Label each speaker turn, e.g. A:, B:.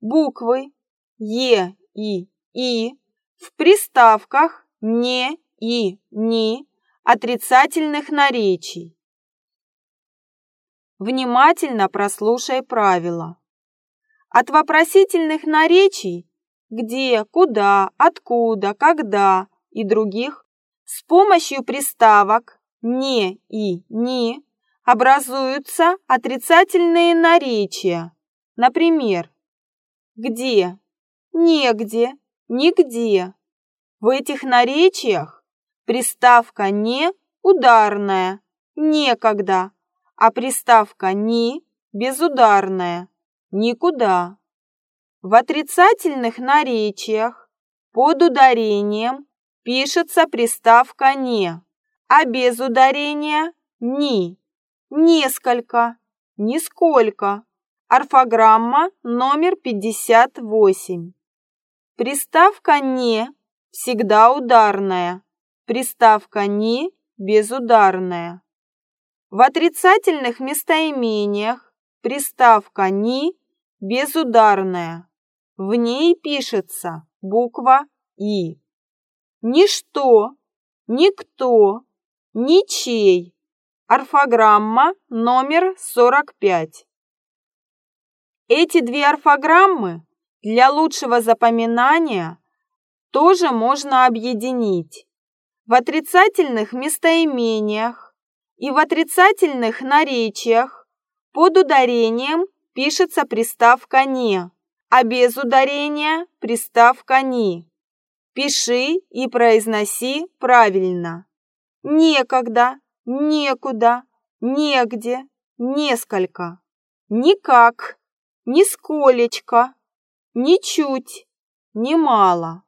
A: буквы Е и И в приставках «не» и «ни» отрицательных наречий. Внимательно прослушай правила. От вопросительных наречий «где», «куда», «откуда», «когда» и других с помощью приставок «не» и «ни» образуются отрицательные наречия. Например, где, негде, нигде. В этих наречиях приставка «не» ударная, некогда, а приставка «ни» безударная, никуда. В отрицательных наречиях под ударением пишется приставка «не», а без ударения «ни». Несколько, нисколько. Орфограмма номер 58. Приставка «не» всегда ударная, приставка «ни» безударная. В отрицательных местоимениях приставка «ни» безударная. В ней пишется буква «и». Ничто, никто, ничей. Орфограмма номер 45. Эти две орфограммы для лучшего запоминания тоже можно объединить. В отрицательных местоимениях и в отрицательных наречиях под ударением пишется приставка «не», а без ударения приставка «ни». Пиши и произноси правильно. Некогда, некуда, негде, несколько. Никак, нисколечко, ничуть, немало.